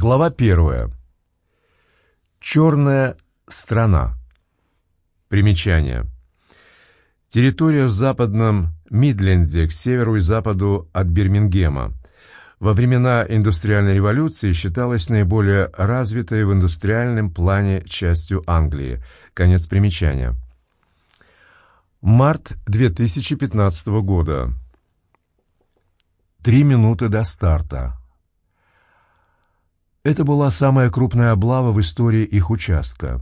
Глава первая. Черная страна. Примечание. Территория в западном Мидленде к северу и западу от Бирмингема. Во времена индустриальной революции считалась наиболее развитой в индустриальном плане частью Англии. Конец примечания. Март 2015 года. Три минуты до старта. Это была самая крупная облава в истории их участка.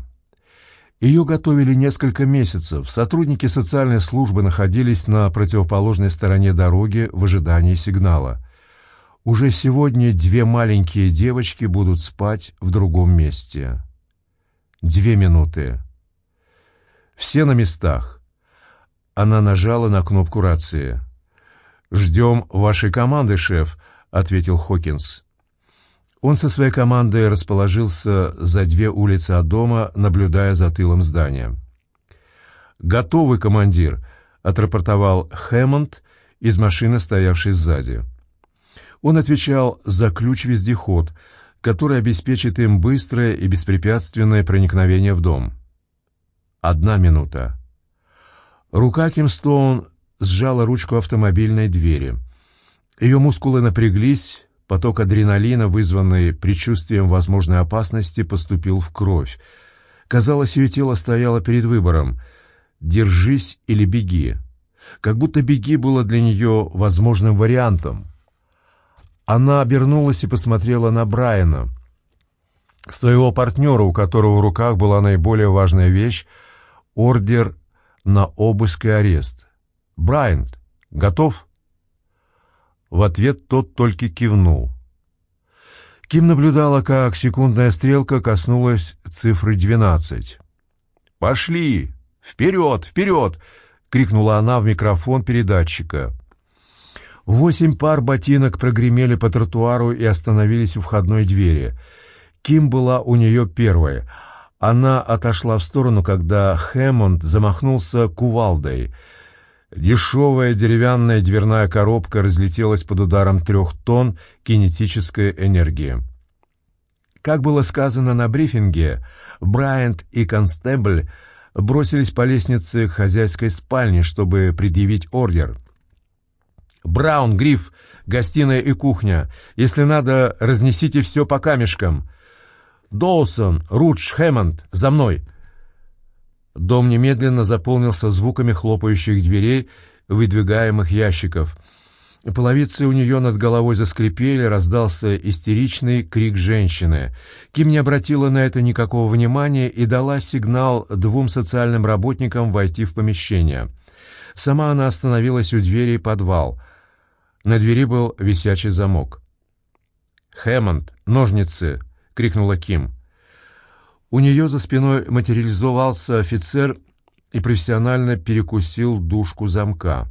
Ее готовили несколько месяцев. Сотрудники социальной службы находились на противоположной стороне дороги в ожидании сигнала. Уже сегодня две маленькие девочки будут спать в другом месте. Две минуты. Все на местах. Она нажала на кнопку рации. «Ждем вашей команды, шеф», — ответил Хокинс. Он со своей командой расположился за две улицы от дома, наблюдая за тылом здания. «Готовый, командир», — отрапортовал Хэммонд из машины, стоявшей сзади. Он отвечал за ключ-вездеход, который обеспечит им быстрое и беспрепятственное проникновение в дом. Одна минута. Рука Ким Стоун сжала ручку автомобильной двери. Ее мускулы напряглись, Поток адреналина, вызванный предчувствием возможной опасности, поступил в кровь. Казалось, ее тело стояло перед выбором «держись или беги». Как будто «беги» было для нее возможным вариантом. Она обернулась и посмотрела на Брайана, своего партнера, у которого в руках была наиболее важная вещь — ордер на обыск и арест. «Брайан, готов?» В ответ тот только кивнул. Ким наблюдала, как секундная стрелка коснулась цифры 12. «Пошли! Вперед! Вперед!» — крикнула она в микрофон передатчика. Восемь пар ботинок прогремели по тротуару и остановились у входной двери. Ким была у нее первой. Она отошла в сторону, когда Хэммонд замахнулся кувалдой — Дешевая деревянная дверная коробка разлетелась под ударом трех тонн кинетической энергии. Как было сказано на брифинге, Брайант и Констебль бросились по лестнице к хозяйской спальне, чтобы предъявить ордер. «Браун, Гриф, гостиная и кухня. Если надо, разнесите все по камешкам. Доусон, Рудж, Хэммонд, за мной!» Дом немедленно заполнился звуками хлопающих дверей, выдвигаемых ящиков. Половицы у нее над головой заскрипели, раздался истеричный крик женщины. Ким не обратила на это никакого внимания и дала сигнал двум социальным работникам войти в помещение. Сама она остановилась у двери подвал. На двери был висячий замок. «Хэммонд, ножницы!» — крикнула Ким. У нее за спиной материализовался офицер и профессионально перекусил дужку замка.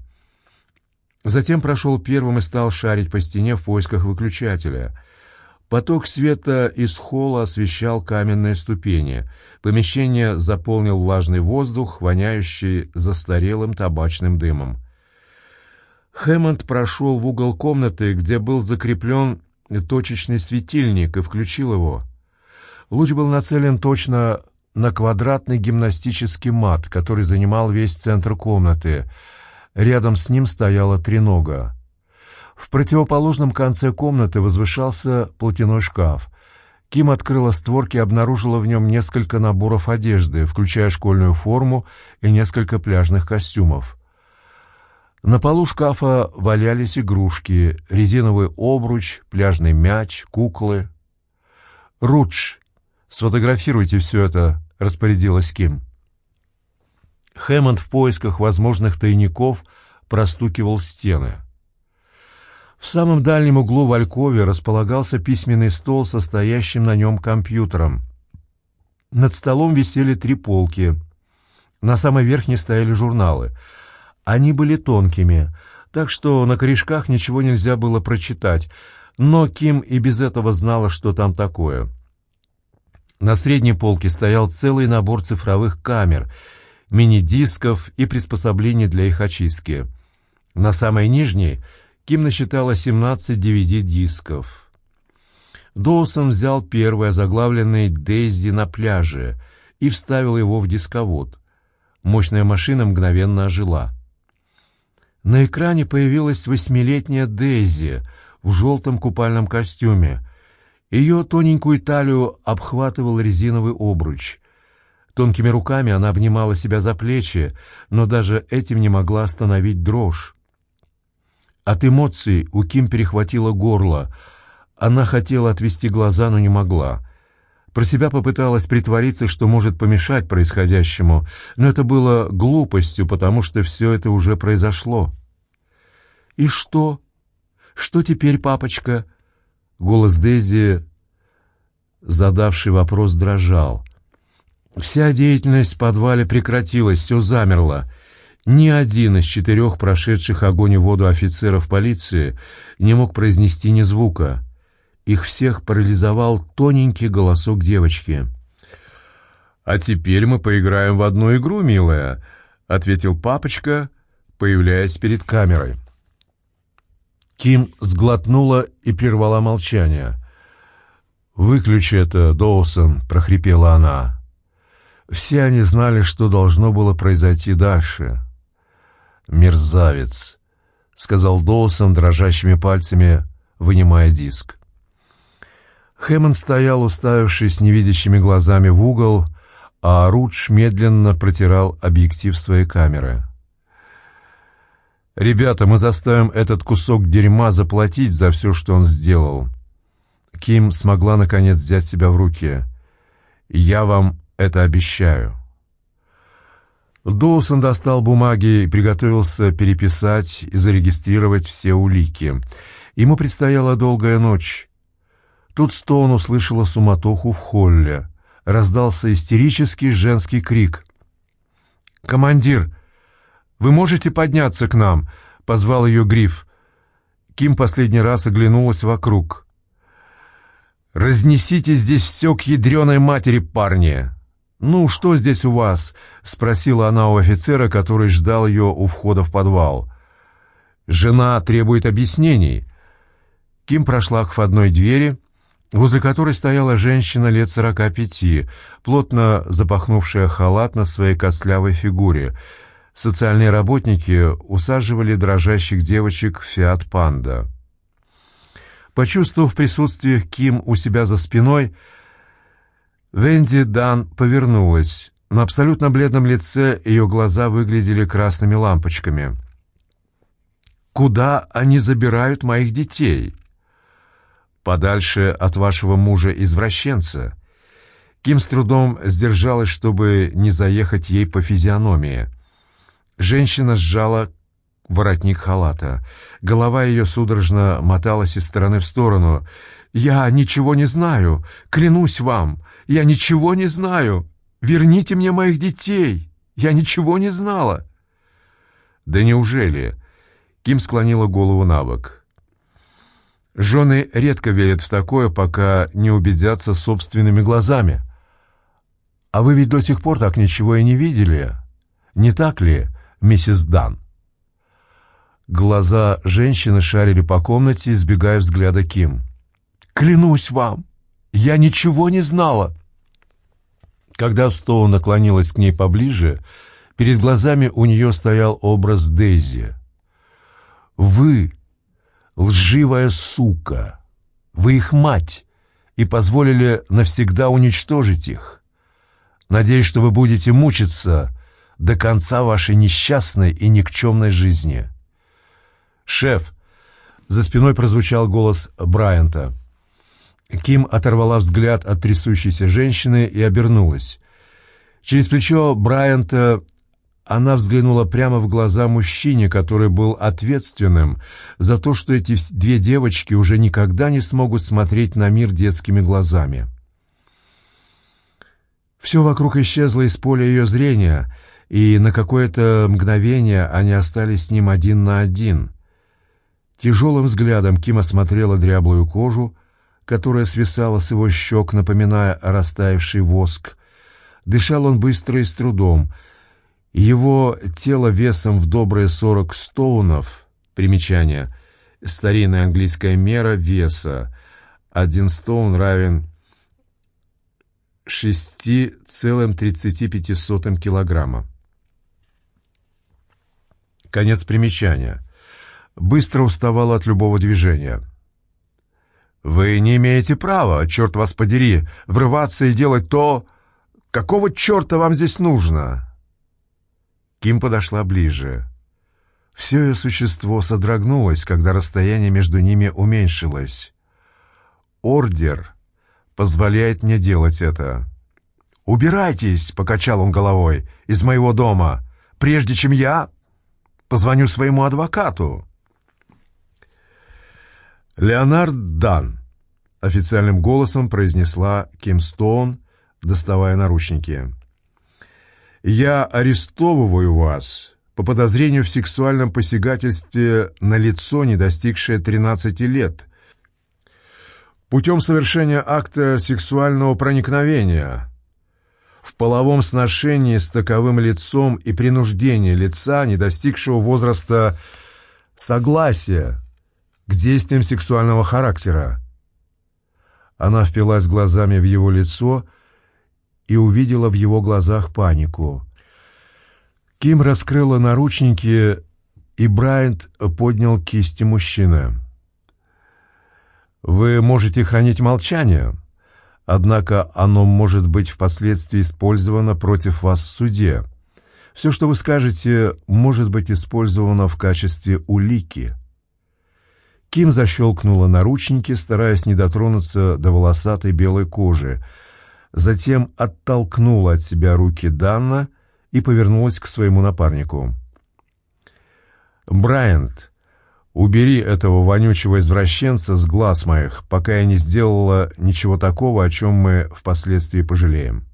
Затем прошел первым и стал шарить по стене в поисках выключателя. Поток света из холла освещал каменные ступени. Помещение заполнил влажный воздух, воняющий застарелым табачным дымом. Хэммонд прошел в угол комнаты, где был закреплен точечный светильник, и включил его — Луч был нацелен точно на квадратный гимнастический мат, который занимал весь центр комнаты. Рядом с ним стояла тренога. В противоположном конце комнаты возвышался платяной шкаф. Ким открыла створки и обнаружила в нем несколько наборов одежды, включая школьную форму и несколько пляжных костюмов. На полу шкафа валялись игрушки, резиновый обруч, пляжный мяч, куклы. «Рудж!» «Сфотографируйте все это», — распорядилась Ким. Хэммонд в поисках возможных тайников простукивал стены. В самом дальнем углу в Алькове располагался письменный стол со стоящим на нем компьютером. Над столом висели три полки. На самой верхней стояли журналы. Они были тонкими, так что на корешках ничего нельзя было прочитать, но Ким и без этого знала, что там такое — на средней полке стоял целый набор цифровых камер, мини-дисков и приспособлений для их очистки. На самой нижней Ким насчитала 17 DVD-дисков. Доусон взял первый озаглавленный «Дейзи на пляже» и вставил его в дисковод. Мощная машина мгновенно ожила. На экране появилась восьмилетняя Дейзи в желтом купальном костюме. Ее тоненькую талию обхватывал резиновый обруч. Тонкими руками она обнимала себя за плечи, но даже этим не могла остановить дрожь. От эмоций у Ким перехватило горло. Она хотела отвести глаза, но не могла. Про себя попыталась притвориться, что может помешать происходящему, но это было глупостью, потому что все это уже произошло. «И что? Что теперь, папочка?» Голос Дейзи, задавший вопрос, дрожал. Вся деятельность в подвале прекратилась, все замерло. Ни один из четырех прошедших огонь и воду офицеров полиции не мог произнести ни звука. Их всех парализовал тоненький голосок девочки. «А теперь мы поиграем в одну игру, милая», — ответил папочка, появляясь перед камерой. Ким сглотнула и прервала молчание. «Выключи это, Доусон», — прохрипела она. Все они знали, что должно было произойти дальше. «Мерзавец», — сказал Доусон дрожащими пальцами, вынимая диск. Хэммонд стоял, уставившись невидящими глазами в угол, а Рудж медленно протирал объектив своей камеры. «Ребята, мы заставим этот кусок дерьма заплатить за все, что он сделал». Ким смогла, наконец, взять себя в руки. «Я вам это обещаю». Доусон достал бумаги и приготовился переписать и зарегистрировать все улики. Ему предстояла долгая ночь. Тут Стоун услышала суматоху в холле. Раздался истерический женский крик. «Командир, вы можете подняться к нам?» — позвал ее Гриф. Ким последний раз оглянулась вокруг. «Разнесите здесь все к ядреной матери, парни!» «Ну, что здесь у вас?» — спросила она у офицера, который ждал ее у входа в подвал. «Жена требует объяснений». Ким прошла к входной двери, возле которой стояла женщина лет сорока пяти, плотно запахнувшая халат на своей костлявой фигуре. Социальные работники усаживали дрожащих девочек в «Фиат Панда». Почувствовав присутствие Ким у себя за спиной, Венди Дан повернулась. На абсолютно бледном лице ее глаза выглядели красными лампочками. «Куда они забирают моих детей?» «Подальше от вашего мужа-извращенца». Ким с трудом сдержалась, чтобы не заехать ей по физиономии. Женщина сжала воротник халата. Голова ее судорожно моталась из стороны в сторону. «Я ничего не знаю! Клянусь вам! Я ничего не знаю! Верните мне моих детей! Я ничего не знала!» «Да неужели?» Ким склонила голову на бок. Жены редко верят в такое, пока не убедятся собственными глазами. «А вы ведь до сих пор так ничего и не видели, не так ли, миссис Дан?» Глаза женщины шарили по комнате, избегая взгляда Ким. «Клянусь вам, я ничего не знала!» Когда Стоун наклонилась к ней поближе, перед глазами у нее стоял образ Дейзи. «Вы — лживая сука! Вы их мать!» и позволили навсегда уничтожить их. Надеюсь, что вы будете мучиться до конца вашей несчастной и никчемной жизни. «Шеф!» — за спиной прозвучал голос Брайанта — Ким оторвала взгляд от трясущейся женщины и обернулась. Через плечо Брайанта она взглянула прямо в глаза мужчине, который был ответственным за то, что эти две девочки уже никогда не смогут смотреть на мир детскими глазами. Все вокруг исчезло из поля ее зрения, и на какое-то мгновение они остались с ним один на один. Тяжелым взглядом Ким осмотрела дряблую кожу, которая свисала с его щек, напоминая растаявший воск. Дышал он быстро и с трудом. Его тело весом в добрые сорок стоунов, примечание, старинная английская мера веса, Один стоун равен 6,35 килограмма. Конец примечания. Быстро уставал от любого движения. «Вы не имеете права, черт вас подери, врываться и делать то, какого черта вам здесь нужно?» Ким подошла ближе. Все ее существо содрогнулось, когда расстояние между ними уменьшилось. «Ордер позволяет мне делать это». «Убирайтесь!» — покачал он головой. «Из моего дома, прежде чем я позвоню своему адвокату». «Леонард Дан», — официальным голосом произнесла Ким Стоун, доставая наручники. «Я арестовываю вас по подозрению в сексуальном посягательстве на лицо, не достигшее 13 лет, путем совершения акта сексуального проникновения» в половом сношении с таковым лицом и принуждении лица, не достигшего возраста согласия к действиям сексуального характера. Она впилась глазами в его лицо и увидела в его глазах панику. Ким раскрыла наручники, и Брайант поднял кисти мужчины. «Вы можете хранить молчание, однако оно может быть впоследствии использовано против вас в суде. Все, что вы скажете, может быть использовано в качестве улики». Ким защелкнула наручники, стараясь не дотронуться до волосатой белой кожи, затем оттолкнула от себя руки Данна и повернулась к своему напарнику. «Брайант, убери этого вонючего извращенца с глаз моих, пока я не сделала ничего такого, о чем мы впоследствии пожалеем».